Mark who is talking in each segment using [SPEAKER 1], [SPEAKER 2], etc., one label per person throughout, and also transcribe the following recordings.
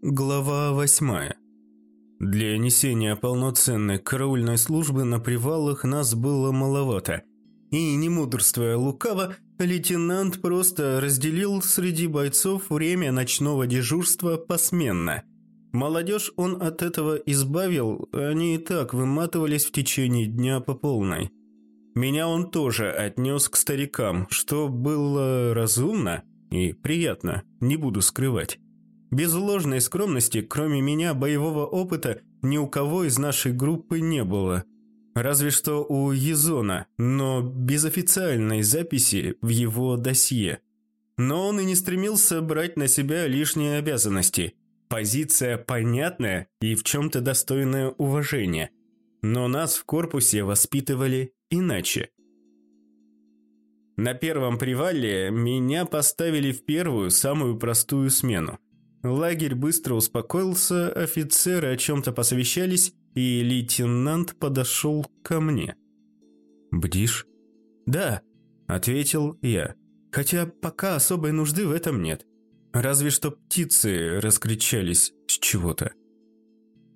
[SPEAKER 1] Глава восьмая. Для несения полноценной караульной службы на привалах нас было маловато. И, не мудрствуя лукаво, лейтенант просто разделил среди бойцов время ночного дежурства посменно. Молодежь он от этого избавил, они и так выматывались в течение дня по полной. Меня он тоже отнес к старикам, что было разумно и приятно, не буду скрывать. Без ложной скромности, кроме меня, боевого опыта ни у кого из нашей группы не было. Разве что у Езона, но без официальной записи в его досье. Но он и не стремился брать на себя лишние обязанности. Позиция понятная и в чем-то достойная уважения. Но нас в корпусе воспитывали иначе. На первом привале меня поставили в первую, самую простую смену. Лагерь быстро успокоился, офицеры о чем-то посовещались, и лейтенант подошел ко мне. «Бдишь?» «Да», – ответил я. «Хотя пока особой нужды в этом нет. Разве что птицы раскричались с чего-то».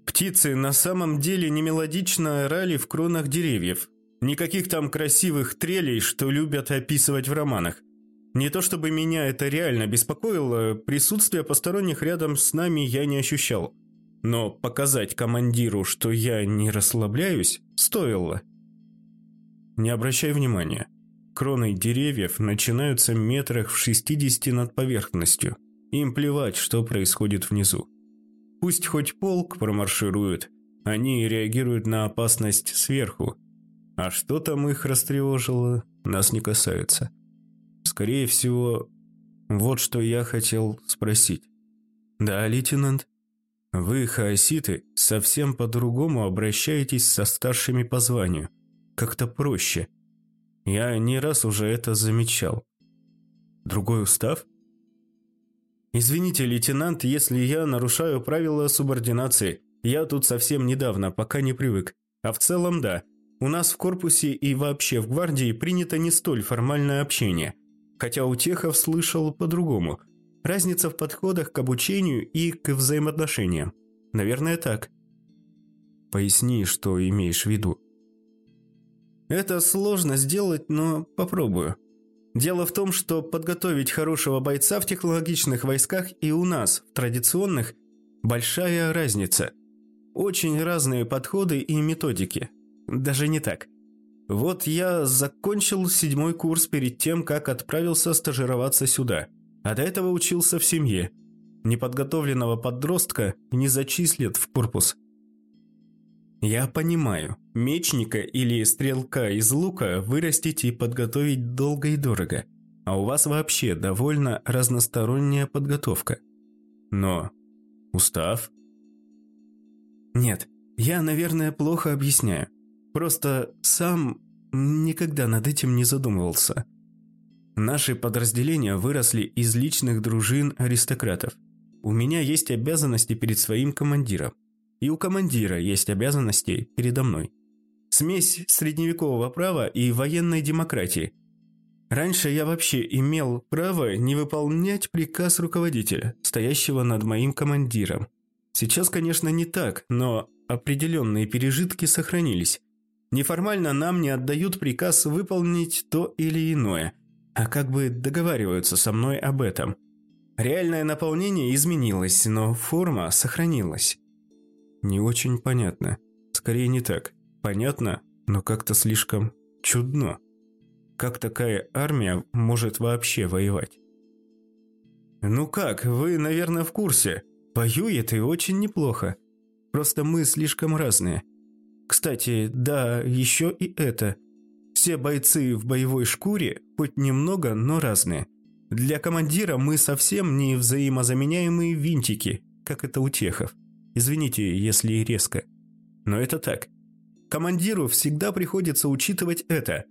[SPEAKER 1] Птицы на самом деле не мелодично орали в кронах деревьев. Никаких там красивых трелей, что любят описывать в романах. Не то чтобы меня это реально беспокоило, присутствие посторонних рядом с нами я не ощущал. Но показать командиру, что я не расслабляюсь, стоило. Не обращай внимания. Кроны деревьев начинаются метрах в 60 над поверхностью. Им плевать, что происходит внизу. Пусть хоть полк промарширует, они реагируют на опасность сверху. А что там их растревожило, нас не касается. Скорее всего, вот что я хотел спросить. Да, лейтенант? Вы, хаоситы, совсем по-другому обращаетесь со старшими по званию. Как-то проще. Я не раз уже это замечал. Другой устав? Извините, лейтенант, если я нарушаю правила субординации. Я тут совсем недавно, пока не привык. А в целом, да. У нас в корпусе и вообще в гвардии принято не столь формальное общение – хотя у Техов слышал по-другому. Разница в подходах к обучению и к взаимоотношениям. Наверное, так. Поясни, что имеешь в виду. Это сложно сделать, но попробую. Дело в том, что подготовить хорошего бойца в технологичных войсках и у нас, в традиционных, большая разница. Очень разные подходы и методики. Даже не так. Вот я закончил седьмой курс перед тем, как отправился стажироваться сюда. А до этого учился в семье. Неподготовленного подростка не зачислят в корпус. Я понимаю, мечника или стрелка из лука вырастить и подготовить долго и дорого. А у вас вообще довольно разносторонняя подготовка. Но устав? Нет, я, наверное, плохо объясняю. Просто сам никогда над этим не задумывался. Наши подразделения выросли из личных дружин аристократов. У меня есть обязанности перед своим командиром. И у командира есть обязанности передо мной. Смесь средневекового права и военной демократии. Раньше я вообще имел право не выполнять приказ руководителя, стоящего над моим командиром. Сейчас, конечно, не так, но определенные пережитки сохранились. Неформально нам не отдают приказ выполнить то или иное, а как бы договариваются со мной об этом. Реальное наполнение изменилось, но форма сохранилась. Не очень понятно. Скорее не так. Понятно, но как-то слишком чудно. Как такая армия может вообще воевать? Ну как, вы, наверное, в курсе. Воюет и очень неплохо. Просто мы слишком разные. Кстати, да, еще и это. Все бойцы в боевой шкуре, хоть немного, но разные. Для командира мы совсем не взаимозаменяемые винтики, как это у техов. Извините, если резко. Но это так. Командиру всегда приходится учитывать это.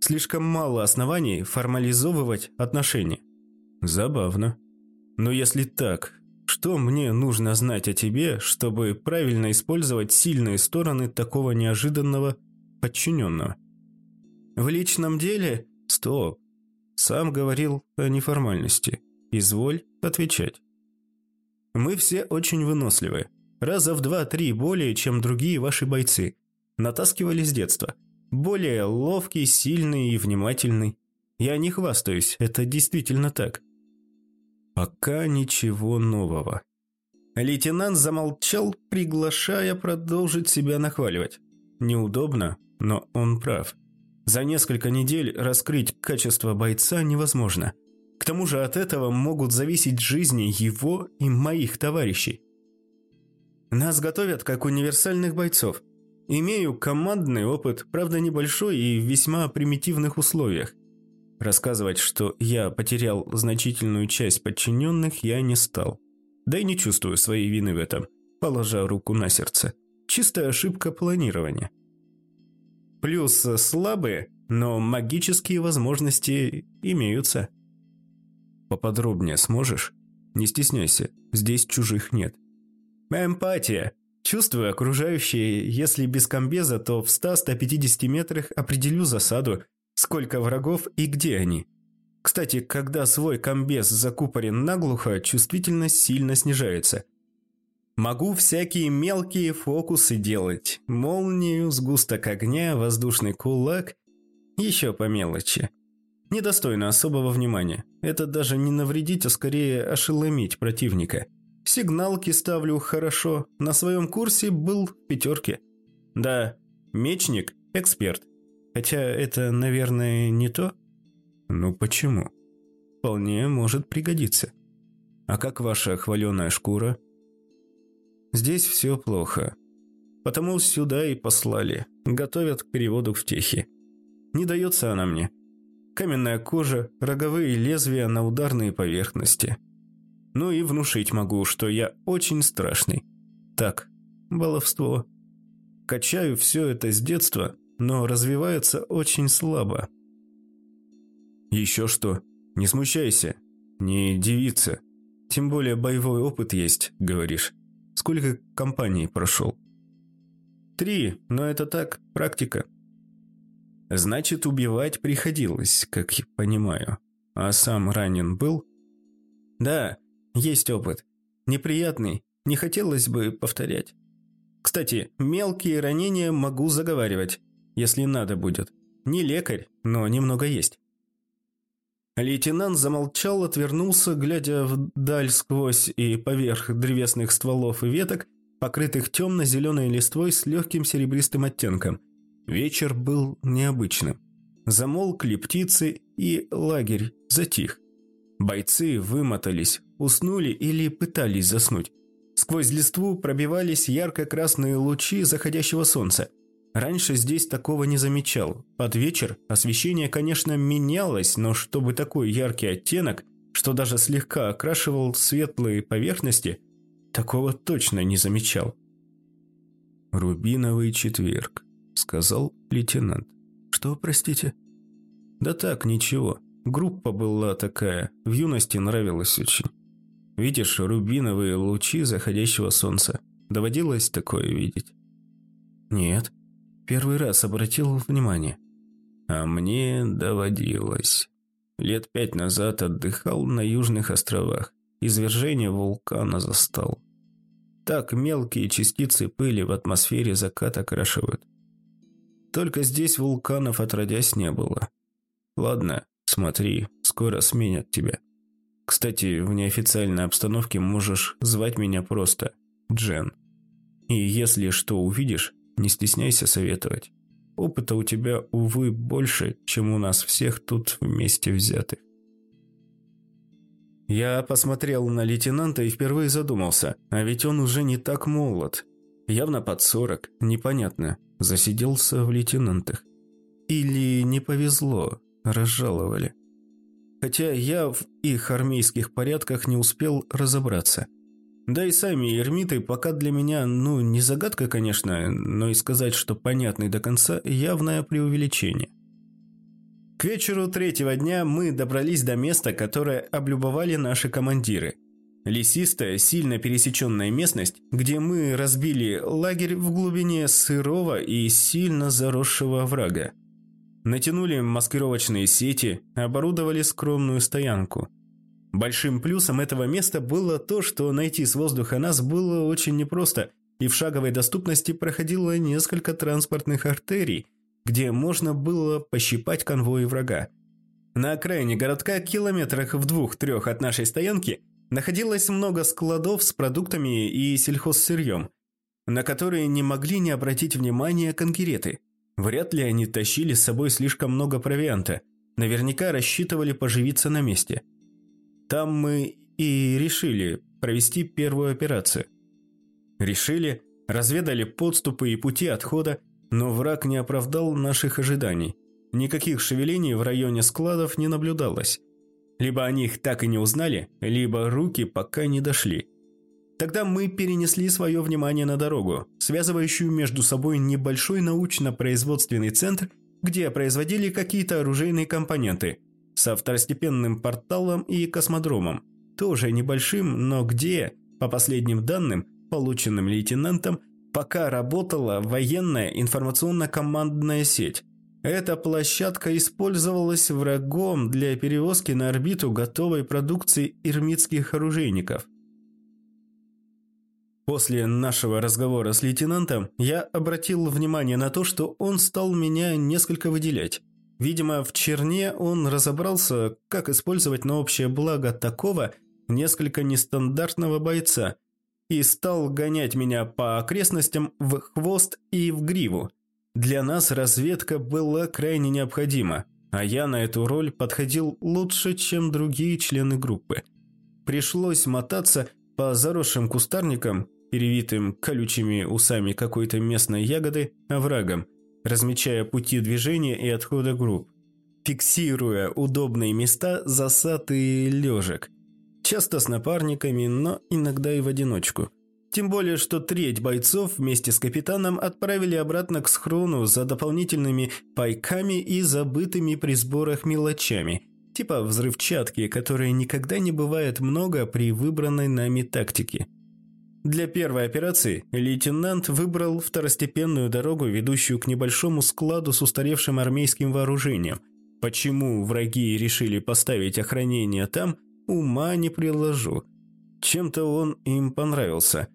[SPEAKER 1] Слишком мало оснований формализовывать отношения. Забавно. Но если так, что мне нужно знать о тебе, чтобы правильно использовать сильные стороны такого неожиданного подчиненного? В личном деле? Стоп. Сам говорил о неформальности. Изволь отвечать. Мы все очень выносливы. Раза в два-три более, чем другие ваши бойцы. Натаскивали с детства. Более ловкий, сильный и внимательный. Я не хвастаюсь, это действительно так. Пока ничего нового. Лейтенант замолчал, приглашая продолжить себя нахваливать. Неудобно, но он прав. За несколько недель раскрыть качество бойца невозможно. К тому же от этого могут зависеть жизни его и моих товарищей. Нас готовят как универсальных бойцов. Имею командный опыт, правда небольшой и в весьма примитивных условиях. Рассказывать, что я потерял значительную часть подчиненных, я не стал. Да и не чувствую своей вины в этом, положа руку на сердце. Чистая ошибка планирования. Плюс слабые, но магические возможности имеются. Поподробнее сможешь? Не стесняйся, здесь чужих нет. Эмпатия. Чувствую окружающие, если без комбеза, то в 100-150 метрах определю засаду, сколько врагов и где они. Кстати, когда свой комбез закупорен наглухо, чувствительность сильно снижается. Могу всякие мелкие фокусы делать. Молнию, сгусток огня, воздушный кулак. Еще по мелочи. Недостойно особого внимания. Это даже не навредить, а скорее ошеломить противника. Сигналки ставлю хорошо. На своем курсе был в пятерке. Да, мечник – эксперт. Хотя это, наверное, не то. Ну почему? Вполне может пригодиться. А как ваша хваленая шкура? Здесь все плохо. Потому сюда и послали. Готовят к переводу в техи. Не дается она мне. Каменная кожа, роговые лезвия на ударные поверхности. Ну и внушить могу, что я очень страшный. Так, баловство. Качаю все это с детства, но развивается очень слабо. Еще что? Не смущайся. Не девица. Тем более боевой опыт есть, говоришь. Сколько компаний прошел? Три, но это так, практика. Значит, убивать приходилось, как я понимаю. А сам ранен был? Да, есть опыт. Неприятный, не хотелось бы повторять. Кстати, мелкие ранения могу заговаривать, если надо будет. Не лекарь, но немного есть. Лейтенант замолчал, отвернулся, глядя вдаль сквозь и поверх древесных стволов и веток, покрытых темно-зеленой листвой с легким серебристым оттенком. Вечер был необычным. Замолкли птицы, и лагерь затих. Бойцы вымотались, уснули или пытались заснуть. Сквозь листву пробивались ярко-красные лучи заходящего солнца – Раньше здесь такого не замечал. Под вечер освещение, конечно, менялось, но чтобы такой яркий оттенок, что даже слегка окрашивал светлые поверхности, такого точно не замечал. «Рубиновый четверг», — сказал лейтенант. «Что, простите?» «Да так, ничего. Группа была такая, в юности нравилась очень. Видишь, рубиновые лучи заходящего солнца. Доводилось такое видеть?» «Нет», Первый раз обратил внимание. А мне доводилось. Лет пять назад отдыхал на Южных островах. Извержение вулкана застал. Так мелкие частицы пыли в атмосфере закат окрашивают. Только здесь вулканов отродясь не было. Ладно, смотри, скоро сменят тебя. Кстати, в неофициальной обстановке можешь звать меня просто Джен. И если что увидишь, не стесняйся советовать. Опыта у тебя, увы, больше, чем у нас всех тут вместе взятых. Я посмотрел на лейтенанта и впервые задумался, а ведь он уже не так молод. Явно под сорок, непонятно, засиделся в лейтенантах. Или не повезло, разжаловали. Хотя я в их армейских порядках не успел разобраться – да и сами эрмиты пока для меня, ну, не загадка, конечно, но и сказать, что понятный до конца, явное преувеличение. К вечеру третьего дня мы добрались до места, которое облюбовали наши командиры. Лесистая, сильно пересеченная местность, где мы разбили лагерь в глубине сырого и сильно заросшего врага. Натянули маскировочные сети, оборудовали скромную стоянку – Большим плюсом этого места было то, что найти с воздуха нас было очень непросто, и в шаговой доступности проходило несколько транспортных артерий, где можно было пощипать конвои врага. На окраине городка, километрах в двух-трех от нашей стоянки, находилось много складов с продуктами и сельхозсырьем, на которые не могли не обратить внимания конкуреты. Вряд ли они тащили с собой слишком много провианта, наверняка рассчитывали поживиться на месте. Там мы и решили провести первую операцию. Решили, разведали подступы и пути отхода, но враг не оправдал наших ожиданий. Никаких шевелений в районе складов не наблюдалось. Либо о них так и не узнали, либо руки пока не дошли. Тогда мы перенесли свое внимание на дорогу, связывающую между собой небольшой научно-производственный центр, где производили какие-то оружейные компоненты, со второстепенным порталом и космодромом, тоже небольшим, но где, по последним данным, полученным лейтенантом, пока работала военная информационно-командная сеть. Эта площадка использовалась врагом для перевозки на орбиту готовой продукции ирмитских оружейников. После нашего разговора с лейтенантом я обратил внимание на то, что он стал меня несколько выделять. Видимо, в черне он разобрался, как использовать на общее благо такого несколько нестандартного бойца и стал гонять меня по окрестностям в хвост и в гриву. Для нас разведка была крайне необходима, а я на эту роль подходил лучше, чем другие члены группы. Пришлось мотаться по заросшим кустарникам, перевитым колючими усами какой-то местной ягоды, оврагам, размечая пути движения и отхода групп, фиксируя удобные места засад и лежек. Часто с напарниками, но иногда и в одиночку. Тем более, что треть бойцов вместе с капитаном отправили обратно к схрону за дополнительными пайками и забытыми при сборах мелочами, типа взрывчатки, которые никогда не бывает много при выбранной нами тактике. Для первой операции лейтенант выбрал второстепенную дорогу, ведущую к небольшому складу с устаревшим армейским вооружением. Почему враги решили поставить охранение там, ума не приложу. Чем-то он им понравился.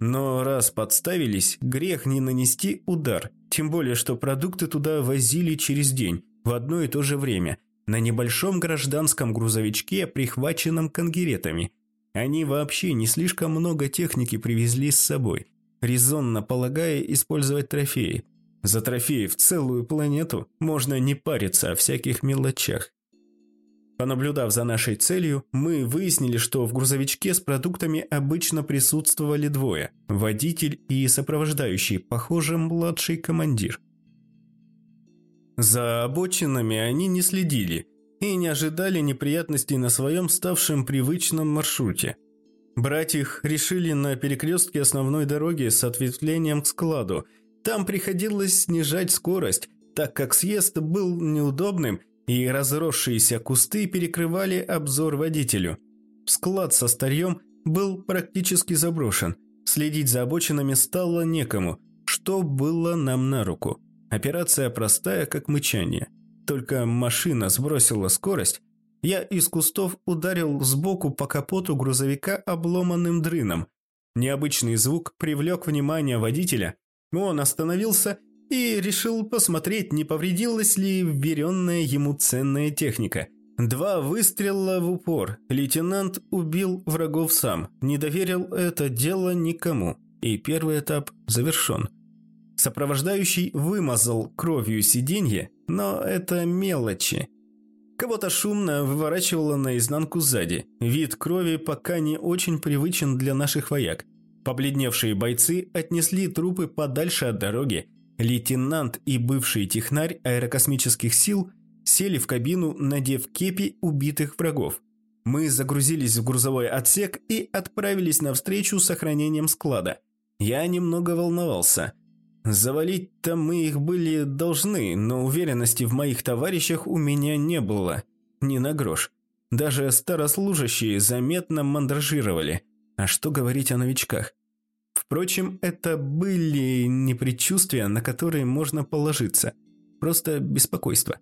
[SPEAKER 1] Но раз подставились, грех не нанести удар. Тем более, что продукты туда возили через день, в одно и то же время, на небольшом гражданском грузовичке, прихваченном конгеретами – они вообще не слишком много техники привезли с собой, резонно полагая использовать трофеи. За трофеи в целую планету можно не париться о всяких мелочах. Понаблюдав за нашей целью, мы выяснили, что в грузовичке с продуктами обычно присутствовали двое – водитель и сопровождающий, похоже, младший командир. За обочинами они не следили – и не ожидали неприятностей на своем ставшем привычном маршруте. Брать их решили на перекрестке основной дороги с ответвлением к складу. Там приходилось снижать скорость, так как съезд был неудобным и разросшиеся кусты перекрывали обзор водителю. Склад со старьем был практически заброшен. Следить за обочинами стало некому, что было нам на руку. Операция простая, как мычание – только машина сбросила скорость, я из кустов ударил сбоку по капоту грузовика обломанным дрыном. Необычный звук привлек внимание водителя. Он остановился и решил посмотреть, не повредилась ли вверенная ему ценная техника. Два выстрела в упор. Лейтенант убил врагов сам, не доверил это дело никому. И первый этап завершен. Сопровождающий вымазал кровью сиденье, но это мелочи. Кого-то шумно выворачивало наизнанку сзади. Вид крови пока не очень привычен для наших вояк. Побледневшие бойцы отнесли трупы подальше от дороги. Лейтенант и бывший технарь аэрокосмических сил сели в кабину, надев кепи убитых врагов. Мы загрузились в грузовой отсек и отправились навстречу с охранением склада. Я немного волновался – Завалить-то мы их были должны, но уверенности в моих товарищах у меня не было. Ни на грош. Даже старослужащие заметно мандражировали. А что говорить о новичках? Впрочем, это были не предчувствия, на которые можно положиться. Просто беспокойство.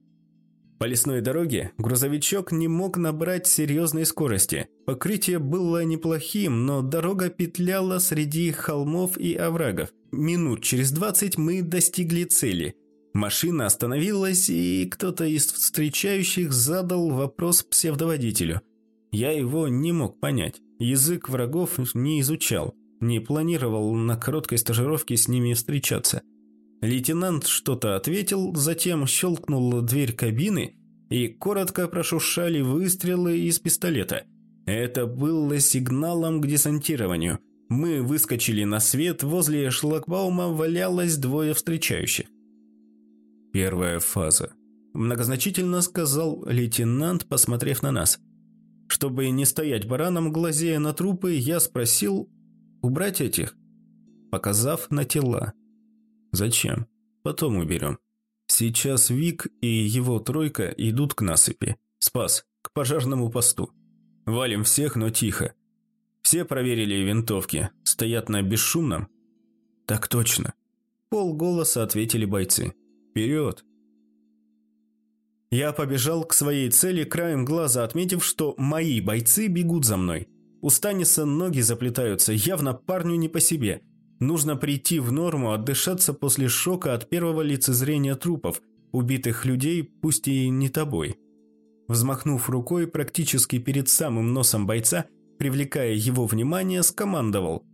[SPEAKER 1] По лесной дороге грузовичок не мог набрать серьезной скорости. Покрытие было неплохим, но дорога петляла среди холмов и оврагов. Минут через двадцать мы достигли цели. Машина остановилась, и кто-то из встречающих задал вопрос псевдоводителю. Я его не мог понять. Язык врагов не изучал, не планировал на короткой стажировке с ними встречаться. Лейтенант что-то ответил, затем щелкнула дверь кабины, и коротко прошуршали выстрелы из пистолета. Это было сигналом к десантированию. Мы выскочили на свет, возле шлагбаума валялось двое встречающих. «Первая фаза», – многозначительно сказал лейтенант, посмотрев на нас. Чтобы не стоять бараном, глазея на трупы, я спросил, убрать этих? Показав на тела. Зачем? Потом уберем. Сейчас Вик и его тройка идут к насыпи. Спас, к пожарному посту. Валим всех, но тихо. Все проверили винтовки. Стоят на бесшумном? Так точно. Пол голоса ответили бойцы. Вперед! Я побежал к своей цели, краем глаза отметив, что мои бойцы бегут за мной. У Станиса ноги заплетаются, явно парню не по себе. Нужно прийти в норму, отдышаться после шока от первого лицезрения трупов, убитых людей, пусть и не тобой. Взмахнув рукой практически перед самым носом бойца, привлекая его внимание, скомандовал.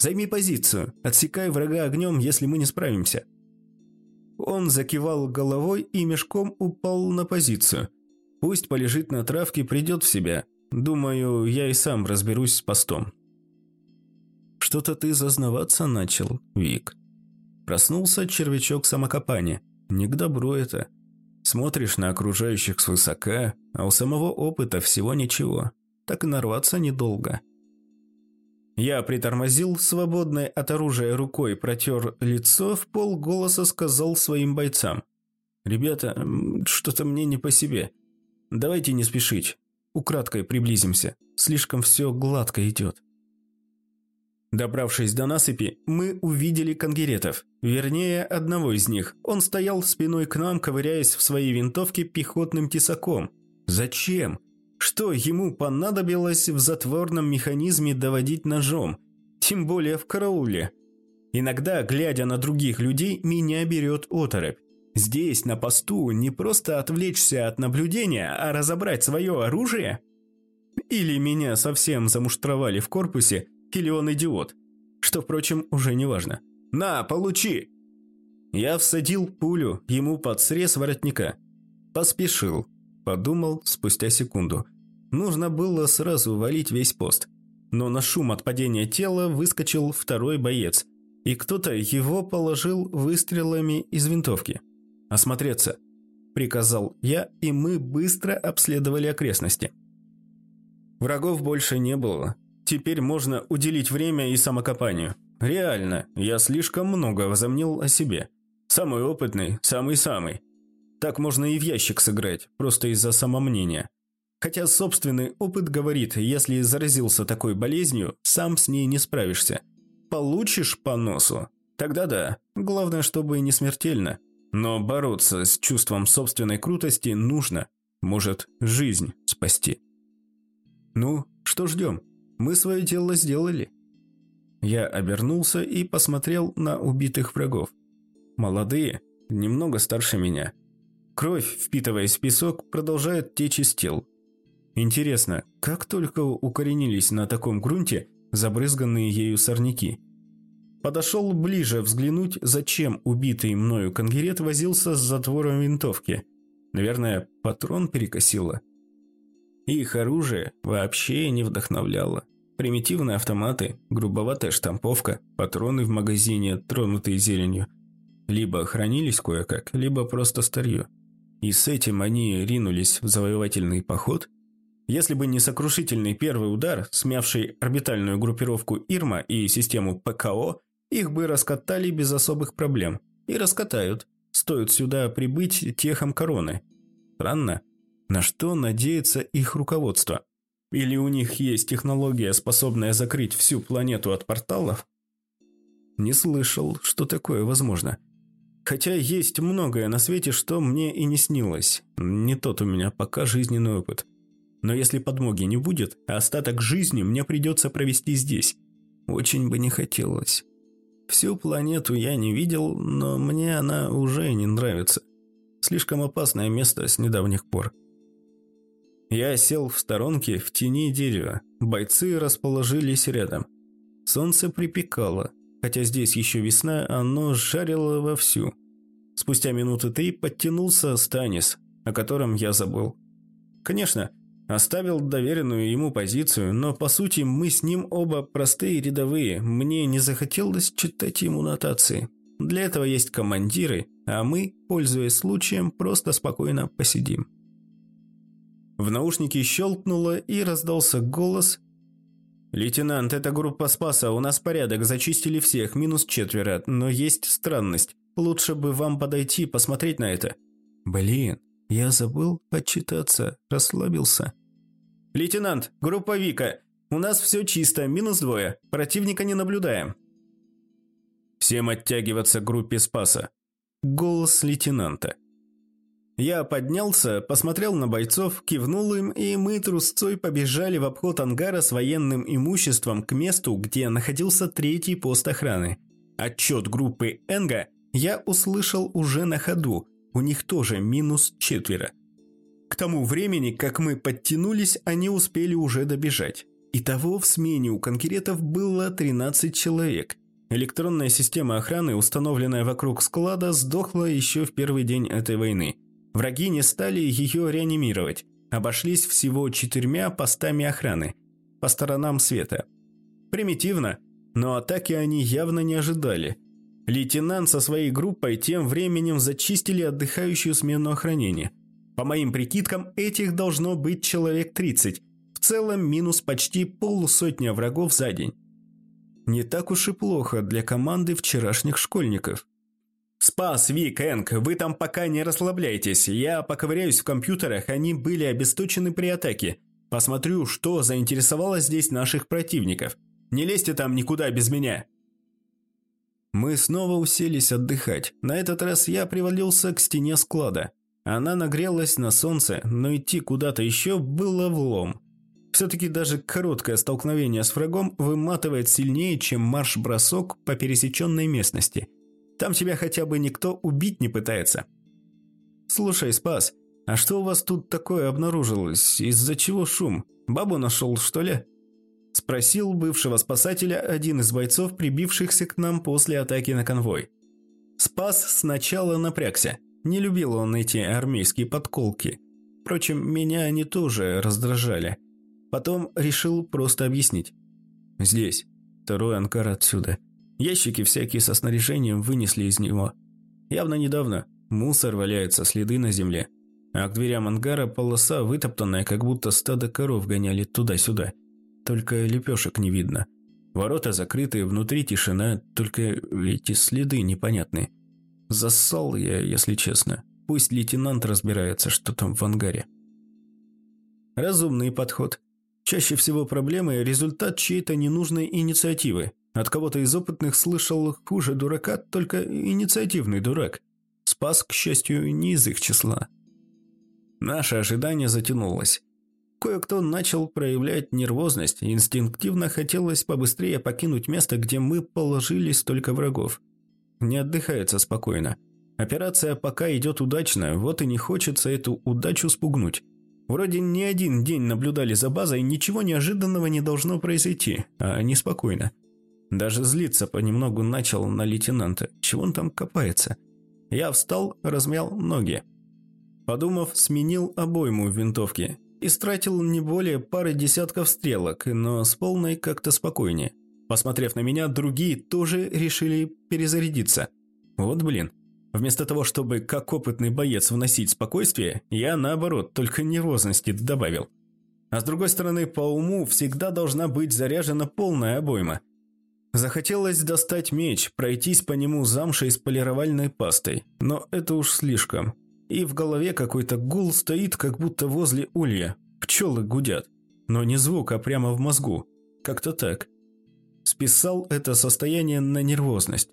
[SPEAKER 1] «Займи позицию, отсекай врага огнем, если мы не справимся». Он закивал головой и мешком упал на позицию. Пусть полежит на травке, придет в себя. Думаю, я и сам разберусь с постом. Что-то ты зазнаваться начал, Вик. Проснулся червячок самокопания. Не к добру это. Смотришь на окружающих свысока, а у самого опыта всего ничего. Так и нарваться недолго. Я притормозил, свободной от оружия рукой протер лицо, в пол голоса сказал своим бойцам. «Ребята, что-то мне не по себе. Давайте не спешить. Украдкой приблизимся. Слишком все гладко идет». Добравшись до насыпи, мы увидели конгеретов. Вернее, одного из них. Он стоял спиной к нам, ковыряясь в своей винтовке пехотным тесаком. Зачем? Что ему понадобилось в затворном механизме доводить ножом? Тем более в карауле. Иногда, глядя на других людей, меня берет оторопь. Здесь, на посту, не просто отвлечься от наблюдения, а разобрать свое оружие? Или меня совсем замуштровали в корпусе, или он идиот. Что, впрочем, уже не важно. «На, получи!» Я всадил пулю ему под срез воротника. Поспешил. Подумал спустя секунду. Нужно было сразу валить весь пост. Но на шум от падения тела выскочил второй боец, и кто-то его положил выстрелами из винтовки. «Осмотреться», – приказал я, и мы быстро обследовали окрестности. Врагов больше не было. Теперь можно уделить время и самокопанию. Реально, я слишком много возомнил о себе. Самый опытный, самый-самый. Так можно и в ящик сыграть, просто из-за самомнения. Хотя собственный опыт говорит, если заразился такой болезнью, сам с ней не справишься. Получишь по носу? Тогда да. Главное, чтобы не смертельно. Но бороться с чувством собственной крутости нужно. Может, жизнь спасти. Ну, что ждем? Мы свое дело сделали. Я обернулся и посмотрел на убитых врагов. Молодые, немного старше меня – Кровь, впитываясь в песок, продолжает течь из тел. Интересно, как только укоренились на таком грунте забрызганные ею сорняки? Подошел ближе взглянуть, зачем убитый мною конгерет возился с затвором винтовки. Наверное, патрон перекосило. Их оружие вообще не вдохновляло. Примитивные автоматы, грубоватая штамповка, патроны в магазине, тронутые зеленью. Либо хранились кое-как, либо просто старье. И с этим они ринулись в завоевательный поход? Если бы не сокрушительный первый удар, смявший орбитальную группировку Ирма и систему ПКО, их бы раскатали без особых проблем. И раскатают. Стоит сюда прибыть техом короны. Странно. На что надеется их руководство? Или у них есть технология, способная закрыть всю планету от порталов? Не слышал, что такое возможно. Хотя есть многое на свете, что мне и не снилось. Не тот у меня пока жизненный опыт. Но если подмоги не будет, остаток жизни мне придется провести здесь. Очень бы не хотелось. Всю планету я не видел, но мне она уже не нравится. Слишком опасное место с недавних пор. Я сел в сторонке в тени дерева. Бойцы расположились рядом. Солнце припекало. Хотя здесь еще весна, оно жарило вовсю. Спустя минуты три подтянулся Станис, о котором я забыл. Конечно, оставил доверенную ему позицию, но по сути мы с ним оба простые рядовые. Мне не захотелось читать ему нотации. Для этого есть командиры, а мы, пользуясь случаем, просто спокойно посидим. В наушнике щелкнуло и раздался голос. «Лейтенант, это группа Спаса, у нас порядок, зачистили всех, минус четверо, но есть странность. Лучше бы вам подойти, посмотреть на это». «Блин, я забыл отчитаться, расслабился». «Лейтенант, группа Вика, у нас все чисто, минус двое, противника не наблюдаем». «Всем оттягиваться к группе Спаса». Голос лейтенанта. Я поднялся, посмотрел на бойцов, кивнул им, и мы трусцой побежали в обход ангара с военным имуществом к месту, где находился третий пост охраны. Отчет группы «Энга» я услышал уже на ходу, у них тоже минус четверо. К тому времени, как мы подтянулись, они успели уже добежать. Итого в смене у конкретов было 13 человек. Электронная система охраны, установленная вокруг склада, сдохла еще в первый день этой войны – Враги не стали ее реанимировать, обошлись всего четырьмя постами охраны по сторонам света. Примитивно, но атаки они явно не ожидали. Лейтенант со своей группой тем временем зачистили отдыхающую смену охранения. По моим прикидкам, этих должно быть человек 30. В целом минус почти полусотня врагов за день. Не так уж и плохо для команды вчерашних школьников. «Спас, Вик, Энг, вы там пока не расслабляйтесь. Я поковыряюсь в компьютерах, они были обесточены при атаке. Посмотрю, что заинтересовало здесь наших противников. Не лезьте там никуда без меня». Мы снова уселись отдыхать. На этот раз я привалился к стене склада. Она нагрелась на солнце, но идти куда-то еще было влом. Все-таки даже короткое столкновение с врагом выматывает сильнее, чем марш-бросок по пересеченной местности – там тебя хотя бы никто убить не пытается. Слушай, Спас, а что у вас тут такое обнаружилось? Из-за чего шум? Бабу нашел, что ли? Спросил бывшего спасателя один из бойцов, прибившихся к нам после атаки на конвой. Спас сначала напрягся. Не любил он эти армейские подколки. Впрочем, меня они тоже раздражали. Потом решил просто объяснить. «Здесь. Второй анкар отсюда. Ящики всякие со снаряжением вынесли из него. Явно недавно. Мусор валяется, следы на земле. А к дверям ангара полоса вытоптанная, как будто стадо коров гоняли туда-сюда. Только лепешек не видно. Ворота закрыты, внутри тишина, только эти следы непонятные. Зассал я, если честно. Пусть лейтенант разбирается, что там в ангаре. Разумный подход. Чаще всего проблемы – результат чьей-то ненужной инициативы, от кого-то из опытных слышал хуже дурака, только инициативный дурак. Спас, к счастью, не из их числа. Наше ожидание затянулось. Кое-кто начал проявлять нервозность, инстинктивно хотелось побыстрее покинуть место, где мы положили столько врагов. Не отдыхается спокойно. Операция пока идет удачно, вот и не хочется эту удачу спугнуть. Вроде не один день наблюдали за базой, ничего неожиданного не должно произойти, а неспокойно. Даже злиться понемногу начал на лейтенанта. Чего он там копается? Я встал, размял ноги. Подумав, сменил обойму в винтовке. Истратил не более пары десятков стрелок, но с полной как-то спокойнее. Посмотрев на меня, другие тоже решили перезарядиться. Вот блин. Вместо того, чтобы как опытный боец вносить спокойствие, я наоборот, только нервозности добавил. А с другой стороны, по уму всегда должна быть заряжена полная обойма – Захотелось достать меч, пройтись по нему замшей с полировальной пастой, но это уж слишком. И в голове какой-то гул стоит, как будто возле улья. Пчелы гудят. Но не звук, а прямо в мозгу. Как-то так. Списал это состояние на нервозность.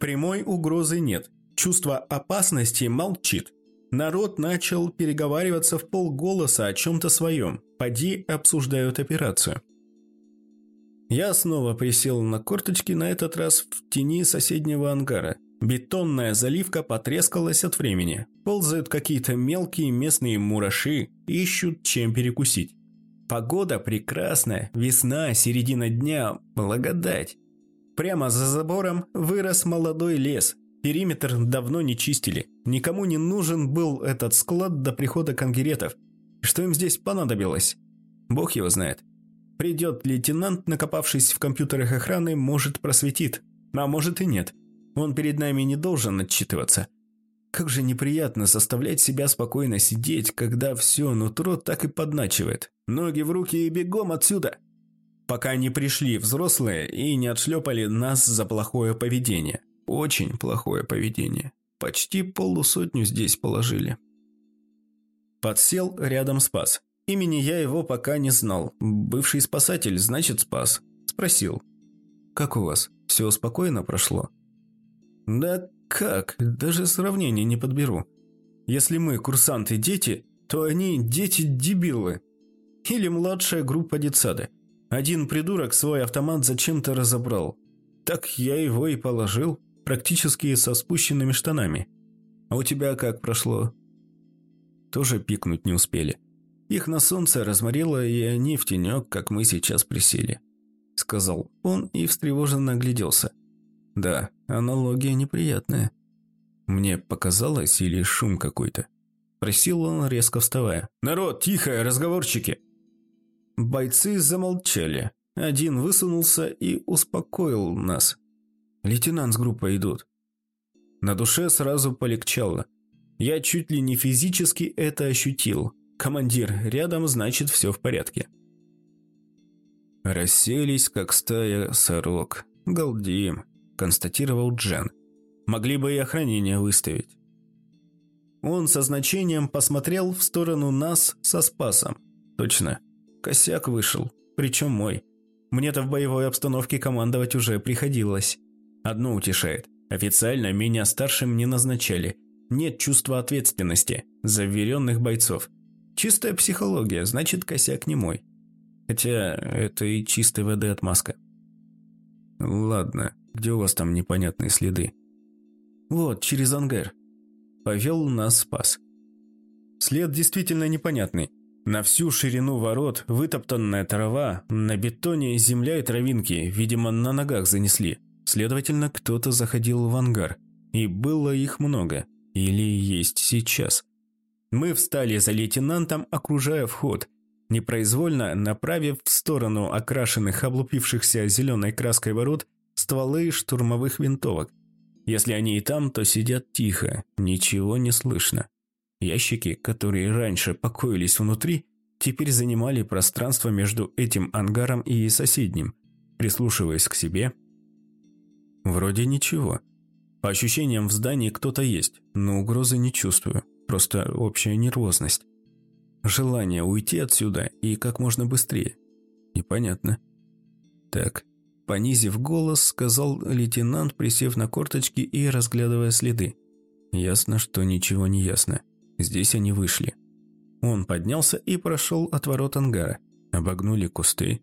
[SPEAKER 1] Прямой угрозы нет. Чувство опасности молчит. Народ начал переговариваться в полголоса о чем-то своем. Поди обсуждают операцию. Я снова присел на корточки, на этот раз в тени соседнего ангара. Бетонная заливка потрескалась от времени. Ползают какие-то мелкие местные мураши, ищут чем перекусить. Погода прекрасная, весна, середина дня, благодать. Прямо за забором вырос молодой лес. Периметр давно не чистили. Никому не нужен был этот склад до прихода конгеретов. Что им здесь понадобилось? Бог его знает. Придет лейтенант, накопавшись в компьютерах охраны, может просветит. А может и нет. Он перед нами не должен отчитываться. Как же неприятно заставлять себя спокойно сидеть, когда все нутро так и подначивает. Ноги в руки и бегом отсюда. Пока не пришли взрослые и не отшлепали нас за плохое поведение. Очень плохое поведение. Почти полусотню здесь положили. Подсел рядом спас. Имени я его пока не знал. Бывший спасатель, значит, спас. Спросил. «Как у вас? Все спокойно прошло?» «Да как? Даже сравнения не подберу. Если мы курсанты-дети, то они дети-дебилы. Или младшая группа детсада. Один придурок свой автомат зачем-то разобрал. Так я его и положил, практически со спущенными штанами. А у тебя как прошло?» Тоже пикнуть не успели. Их на солнце разморило, и они в тенек, как мы сейчас присели. Сказал он и встревоженно огляделся. Да, аналогия неприятная. Мне показалось или шум какой-то. Просил он, резко вставая. «Народ, тихо, разговорчики!» Бойцы замолчали. Один высунулся и успокоил нас. «Лейтенант с группой идут». На душе сразу полегчало. Я чуть ли не физически это ощутил. «Командир, рядом, значит, все в порядке». «Расселись, как стая сорок. Галдим», – констатировал Джен. «Могли бы и охранение выставить». Он со значением посмотрел в сторону нас со спасом. «Точно. Косяк вышел. Причем мой. Мне-то в боевой обстановке командовать уже приходилось. Одно утешает. Официально меня старшим не назначали. Нет чувства ответственности. Заверенных бойцов. Чистая психология, значит, косяк не мой. Хотя это и чистой воды отмазка. Ладно, где у вас там непонятные следы? Вот, через ангар. Повел нас спас. След действительно непонятный. На всю ширину ворот вытоптанная трава, на бетоне земля и травинки, видимо, на ногах занесли. Следовательно, кто-то заходил в ангар. И было их много. Или есть сейчас. Мы встали за лейтенантом, окружая вход, непроизвольно направив в сторону окрашенных облупившихся зеленой краской ворот стволы штурмовых винтовок. Если они и там, то сидят тихо, ничего не слышно. Ящики, которые раньше покоились внутри, теперь занимали пространство между этим ангаром и соседним. Прислушиваясь к себе, вроде ничего. По ощущениям в здании кто-то есть, но угрозы не чувствую. Просто общая нервозность. Желание уйти отсюда и как можно быстрее. Непонятно. Так, понизив голос, сказал лейтенант, присев на корточки и разглядывая следы. Ясно, что ничего не ясно. Здесь они вышли. Он поднялся и прошел от ворот ангара. Обогнули кусты.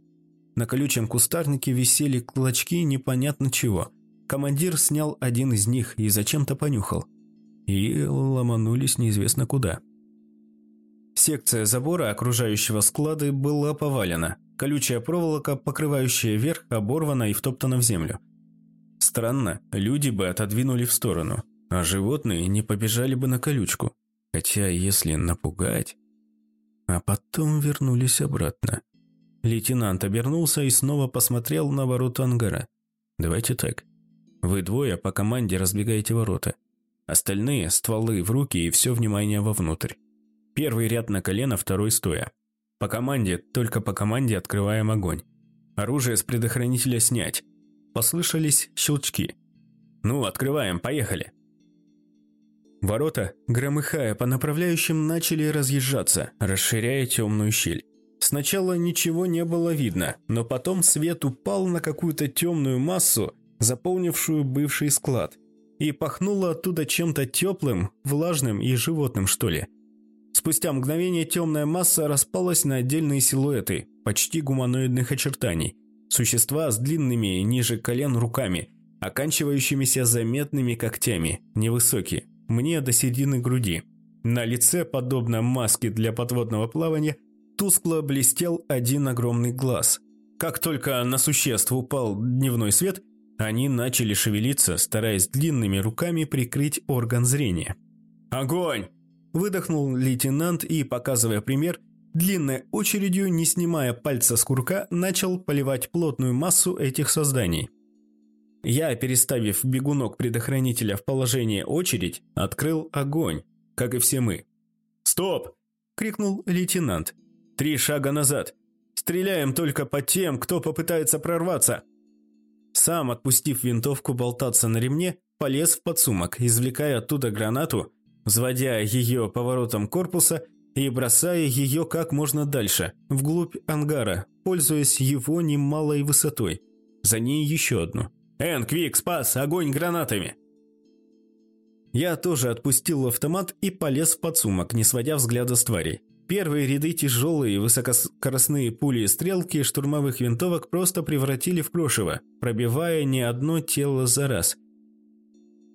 [SPEAKER 1] На колючем кустарнике висели клочки непонятно чего. Командир снял один из них и зачем-то понюхал – и ломанулись неизвестно куда. Секция забора, окружающего склады, была повалена. Колючая проволока, покрывающая верх, оборвана и втоптана в землю. Странно, люди бы отодвинули в сторону, а животные не побежали бы на колючку. Хотя, если напугать... А потом вернулись обратно. Лейтенант обернулся и снова посмотрел на ворота ангара. «Давайте так. Вы двое по команде разбегаете ворота. Остальные – стволы в руки и все внимание вовнутрь. Первый ряд на колено, второй стоя. По команде, только по команде открываем огонь. Оружие с предохранителя снять. Послышались щелчки. Ну, открываем, поехали. Ворота, громыхая по направляющим, начали разъезжаться, расширяя темную щель. Сначала ничего не было видно, но потом свет упал на какую-то темную массу, заполнившую бывший склад – и пахнуло оттуда чем-то теплым, влажным и животным, что ли. Спустя мгновение темная масса распалась на отдельные силуэты, почти гуманоидных очертаний. Существа с длинными ниже колен руками, оканчивающимися заметными когтями, невысокие, мне до середины груди. На лице, подобно маске для подводного плавания, тускло блестел один огромный глаз. Как только на существ упал дневной свет, они начали шевелиться, стараясь длинными руками прикрыть орган зрения. «Огонь!» – выдохнул лейтенант и, показывая пример, длинной очередью, не снимая пальца с курка, начал поливать плотную массу этих созданий. Я, переставив бегунок предохранителя в положение очередь, открыл огонь, как и все мы. «Стоп!» – крикнул лейтенант. «Три шага назад! Стреляем только по тем, кто попытается прорваться!» Сам, отпустив винтовку болтаться на ремне, полез в подсумок, извлекая оттуда гранату, взводя ее поворотом корпуса и бросая ее как можно дальше, вглубь ангара, пользуясь его немалой высотой. За ней еще одну. «Эн, Квик, спас! Огонь гранатами!» Я тоже отпустил автомат и полез в подсумок, не сводя взгляда с тварей. Первые ряды тяжелые высокоскоростные пули и стрелки штурмовых винтовок просто превратили в крошево, пробивая не одно тело за раз.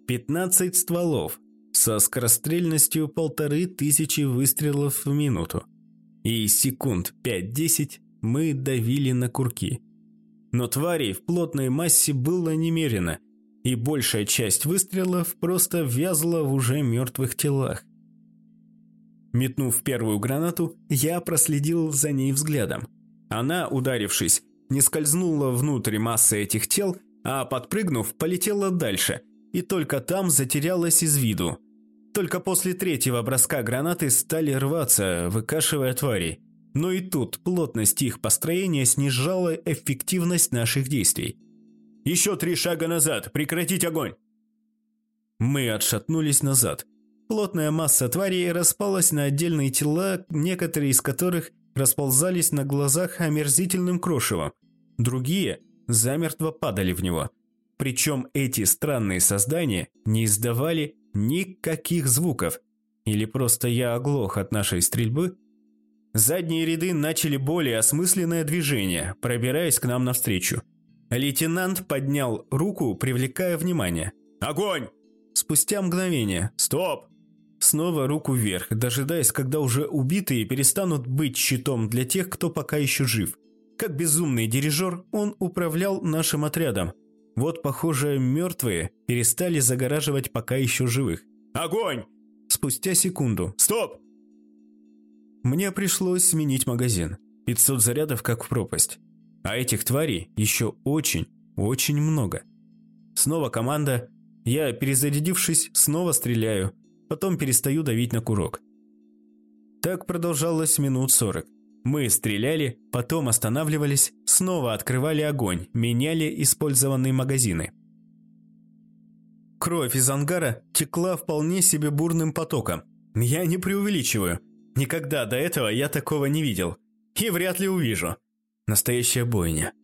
[SPEAKER 1] 15 стволов со скорострельностью полторы тысячи выстрелов в минуту. И секунд 5-10 мы давили на курки. Но тварей в плотной массе было немерено, и большая часть выстрелов просто вязла в уже мертвых телах. Метнув первую гранату, я проследил за ней взглядом. Она, ударившись, не скользнула внутрь массы этих тел, а подпрыгнув, полетела дальше, и только там затерялась из виду. Только после третьего броска гранаты стали рваться, выкашивая тварей. Но и тут плотность их построения снижала эффективность наших действий. «Еще три шага назад! Прекратить огонь!» Мы отшатнулись назад – Плотная масса тварей распалась на отдельные тела, некоторые из которых расползались на глазах омерзительным крошевом. Другие замертво падали в него. Причем эти странные создания не издавали никаких звуков. Или просто я оглох от нашей стрельбы? Задние ряды начали более осмысленное движение, пробираясь к нам навстречу. Лейтенант поднял руку, привлекая внимание. «Огонь!» Спустя мгновение. «Стоп!» Снова руку вверх, дожидаясь, когда уже убитые перестанут быть щитом для тех, кто пока еще жив. Как безумный дирижер, он управлял нашим отрядом. Вот, похоже, мертвые перестали загораживать пока еще живых. «Огонь!» Спустя секунду. «Стоп!» Мне пришлось сменить магазин. 500 зарядов как в пропасть. А этих тварей еще очень, очень много. Снова команда. Я, перезарядившись, снова стреляю потом перестаю давить на курок. Так продолжалось минут сорок. Мы стреляли, потом останавливались, снова открывали огонь, меняли использованные магазины. Кровь из ангара текла вполне себе бурным потоком. Я не преувеличиваю. Никогда до этого я такого не видел. И вряд ли увижу. Настоящая бойня.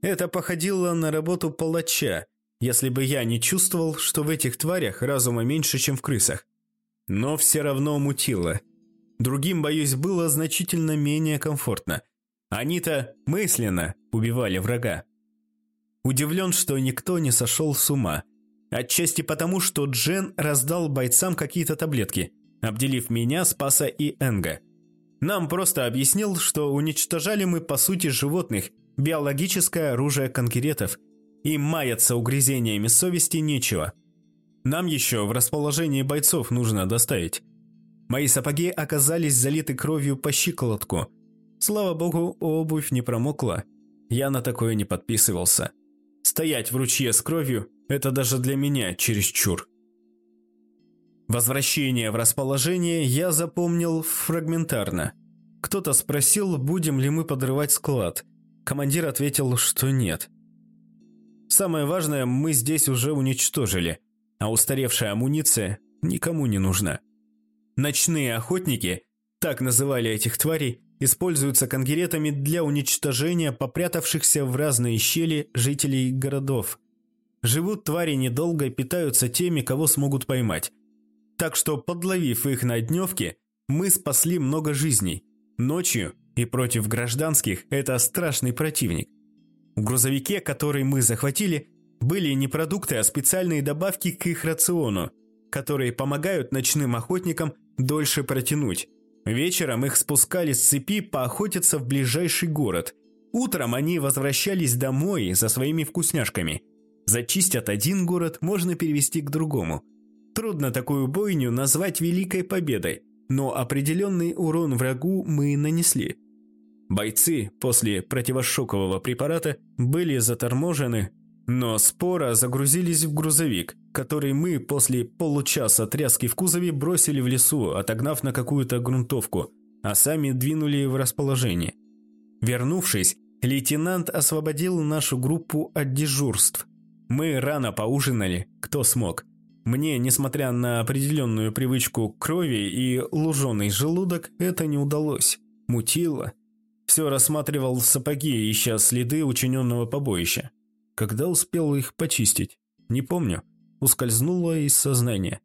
[SPEAKER 1] Это походило на работу палача, если бы я не чувствовал, что в этих тварях разума меньше, чем в крысах но все равно мутило. Другим, боюсь, было значительно менее комфортно. Они-то мысленно убивали врага. Удивлен, что никто не сошел с ума. Отчасти потому, что Джен раздал бойцам какие-то таблетки, обделив меня, Спаса и Энга. Нам просто объяснил, что уничтожали мы по сути животных, биологическое оружие конкретов, и маяться угрызениями совести нечего – нам еще в расположении бойцов нужно доставить. Мои сапоги оказались залиты кровью по щиколотку. Слава богу, обувь не промокла. Я на такое не подписывался. Стоять в ручье с кровью – это даже для меня чересчур. Возвращение в расположение я запомнил фрагментарно. Кто-то спросил, будем ли мы подрывать склад. Командир ответил, что нет. Самое важное мы здесь уже уничтожили – а устаревшая амуниция никому не нужна. Ночные охотники, так называли этих тварей, используются конгеретами для уничтожения попрятавшихся в разные щели жителей городов. Живут твари недолго и питаются теми, кого смогут поймать. Так что, подловив их на дневке, мы спасли много жизней. Ночью и против гражданских это страшный противник. В грузовике, который мы захватили, были не продукты, а специальные добавки к их рациону, которые помогают ночным охотникам дольше протянуть. Вечером их спускали с цепи поохотиться в ближайший город. Утром они возвращались домой за своими вкусняшками. Зачистят один город, можно перевести к другому. Трудно такую бойню назвать великой победой, но определенный урон врагу мы нанесли. Бойцы после противошокового препарата были заторможены, но споро загрузились в грузовик, который мы после получаса тряски в кузове бросили в лесу, отогнав на какую-то грунтовку, а сами двинули в расположение. Вернувшись, лейтенант освободил нашу группу от дежурств. Мы рано поужинали, кто смог. Мне, несмотря на определенную привычку крови и луженый желудок, это не удалось. Мутило. Все рассматривал сапоги, ища следы учиненного побоища. Когда успел их почистить? Не помню. Ускользнуло из сознания.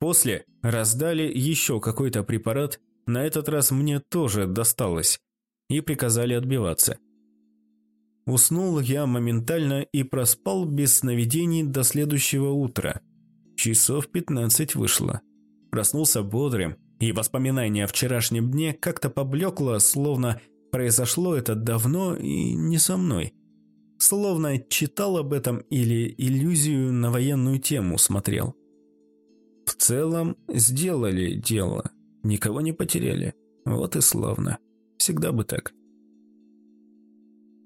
[SPEAKER 1] После раздали еще какой-то препарат, на этот раз мне тоже досталось, и приказали отбиваться. Уснул я моментально и проспал без сновидений до следующего утра. Часов 15 вышло. Проснулся бодрым, и воспоминание о вчерашнем дне как-то поблекло, словно произошло это давно и не со мной. Словно читал об этом или иллюзию на военную тему смотрел. В целом, сделали дело. Никого не потеряли. Вот и славно. Всегда бы так.